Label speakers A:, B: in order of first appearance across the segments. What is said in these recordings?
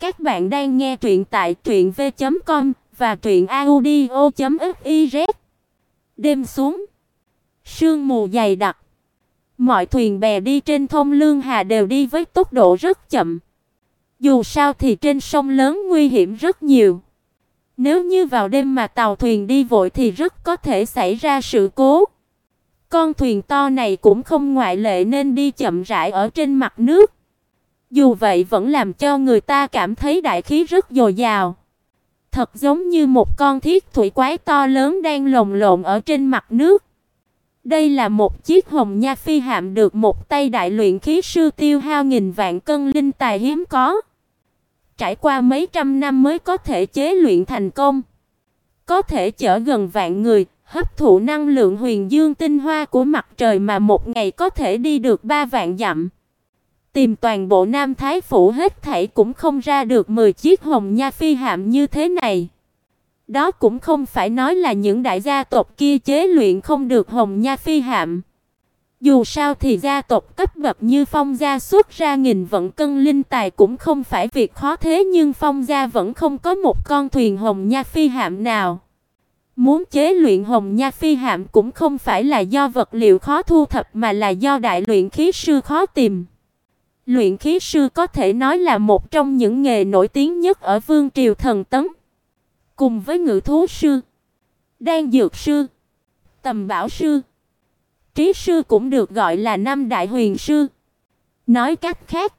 A: Các bạn đang nghe truyện tại truyệnv.com và truyệnaudio.fiz. Đêm xuống, sương mù dày đặc. Mọi thuyền bè đi trên thông lương hà đều đi với tốc độ rất chậm. Dù sao thì trên sông lớn nguy hiểm rất nhiều. Nếu như vào đêm mà tàu thuyền đi vội thì rất có thể xảy ra sự cố. Con thuyền to này cũng không ngoại lệ nên đi chậm rãi ở trên mặt nước. Dù vậy vẫn làm cho người ta cảm thấy đại khí rất dồi dào. Thật giống như một con thiết thủy quái to lớn đang lồng lộn ở trên mặt nước. Đây là một chiếc hồng nha phi hạm được một tay đại luyện khí sư tiêu hao nghìn vạn cân linh tài hiếm có. Trải qua mấy trăm năm mới có thể chế luyện thành công. Có thể chở gần vạn người, hấp thụ năng lượng huyền dương tinh hoa của mặt trời mà một ngày có thể đi được ba vạn dặm. Tìm toàn bộ Nam Thái phủ hết thảy cũng không ra được 10 chiếc hồng nha phi hạm như thế này. Đó cũng không phải nói là những đại gia tộc kia chế luyện không được hồng nha phi hạm. Dù sao thì gia tộc cấp bậc như Phong gia xuất ra nghìn vận cân linh tài cũng không phải việc khó thế nhưng Phong gia vẫn không có một con thuyền hồng nha phi hạm nào. Muốn chế luyện hồng nha phi hạm cũng không phải là do vật liệu khó thu thập mà là do đại luyện khí sư khó tìm. Luyện khí sư có thể nói là một trong những nghề nổi tiếng nhất ở Vương triều thần tấn. Cùng với ngự thú sư, đan dược sư, tầm bảo sư, trí sư cũng được gọi là năm đại huyền sư. Nói cách khác,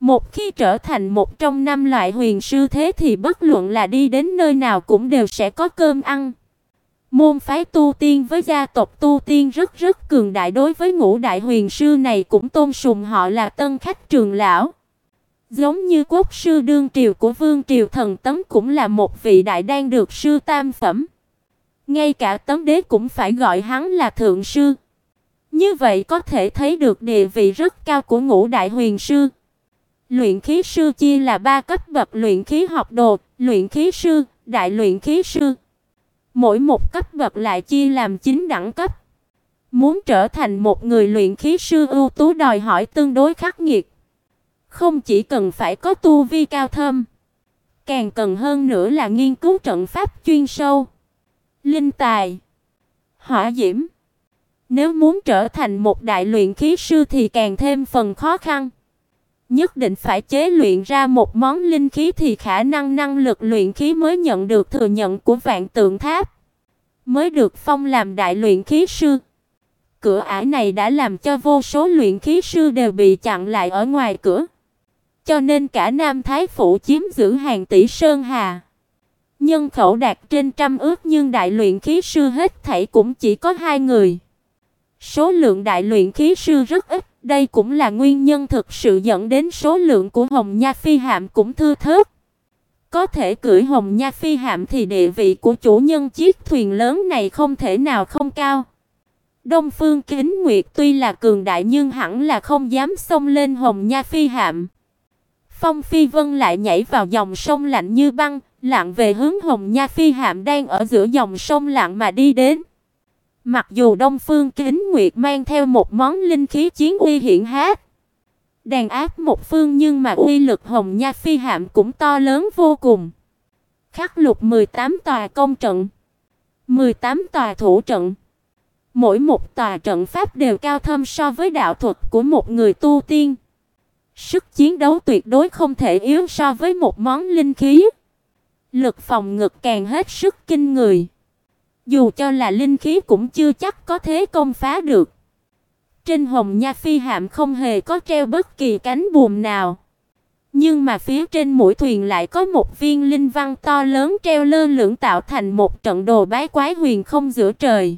A: một khi trở thành một trong năm loại huyền sư thế thì bất luận là đi đến nơi nào cũng đều sẽ có cơm ăn. Môn phái tu tiên với gia tộc tu tiên rất rất cường đại đối với ngũ đại huyền sư này cũng tôn sùng họ là tân khách trường lão. Giống như quốc sư đương triều của vương triều thần tấm cũng là một vị đại đang được sư tam phẩm. Ngay cả tấm đế cũng phải gọi hắn là thượng sư. Như vậy có thể thấy được địa vị rất cao của ngũ đại huyền sư. Luyện khí sư chia là ba cấp bậc luyện khí học đồ, luyện khí sư, đại luyện khí sư. Mỗi một cấp bậc lại chia làm 9 đẳng cấp. Muốn trở thành một người luyện khí sư ưu tú đòi hỏi tương đối khắc nghiệt. Không chỉ cần phải có tu vi cao thâm, càng cần hơn nữa là nghiên cứu trận pháp chuyên sâu, linh tài, hỏa diễm. Nếu muốn trở thành một đại luyện khí sư thì càng thêm phần khó khăn. Nhất định phải chế luyện ra một món linh khí thì khả năng năng lực luyện khí mới nhận được thừa nhận của Vạn Tượng Tháp, mới được phong làm đại luyện khí sư. Cửa ải này đã làm cho vô số luyện khí sư đều bị chặn lại ở ngoài cửa. Cho nên cả Nam Thái phủ chiếm giữ hàng tỷ sơn hà. Nhân khẩu đạt trên trăm ước nhưng đại luyện khí sư hết thảy cũng chỉ có hai người. Số lượng đại luyện khí sư rất ít, đây cũng là nguyên nhân thực sự dẫn đến số lượng của Hồng Nha Phi hạm cũng thưa thớt. Có thể cưỡi Hồng Nha Phi hạm thì địa vị của chủ nhân chiếc thuyền lớn này không thể nào không cao. Đông Phương Kính Nguyệt tuy là cường đại nhưng hẳn là không dám xông lên Hồng Nha Phi hạm. Phong Phi Vân lại nhảy vào dòng sông lạnh như băng, lặn về hướng Hồng Nha Phi hạm đang ở giữa dòng sông lặng mà đi đến. Mặc dù Đông Phương Kính Nguyệt mang theo một món linh khí chiến uy hiển hách, đàn áp một phương nhưng mà uy lực Hồng Nha Phi hạm cũng to lớn vô cùng. Khắc lục 18 tòa công trận, 18 tòa thủ trận. Mỗi một tòa trận pháp đều cao thâm so với đạo thuật của một người tu tiên. Sức chiến đấu tuyệt đối không thể yếu so với một món linh khí. Lực phòng ngực càng hết sức kinh người. Dù cho là linh khí cũng chưa chắc có thế công phá được. Trên Hồng Nha Phi hạm không hề có treo bất kỳ cánh buồm nào. Nhưng mà phía trên mũi thuyền lại có một viên linh văn to lớn treo lơ lửng tạo thành một trận đồ bái quái huyền không giữa trời.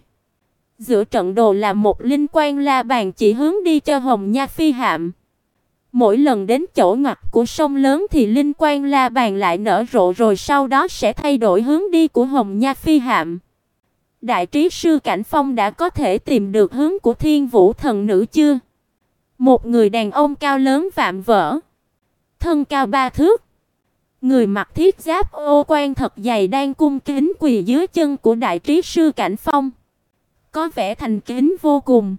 A: Giữa trận đồ là một linh quan la bàn chỉ hướng đi cho Hồng Nha Phi hạm. Mỗi lần đến chỗ ngoặt của sông lớn thì linh quan la bàn lại nở rộ rồi sau đó sẽ thay đổi hướng đi của Hồng Nha Phi hạm. Đại trí sư Cảnh Phong đã có thể tìm được hướng của Thiên Vũ thần nữ chưa? Một người đàn ông cao lớn vạm vỡ, thân cao ba thước, người mặc thiết giáp ô quan thật dày đang cung kính quỳ dưới chân của đại trí sư Cảnh Phong, có vẻ thành kính vô cùng.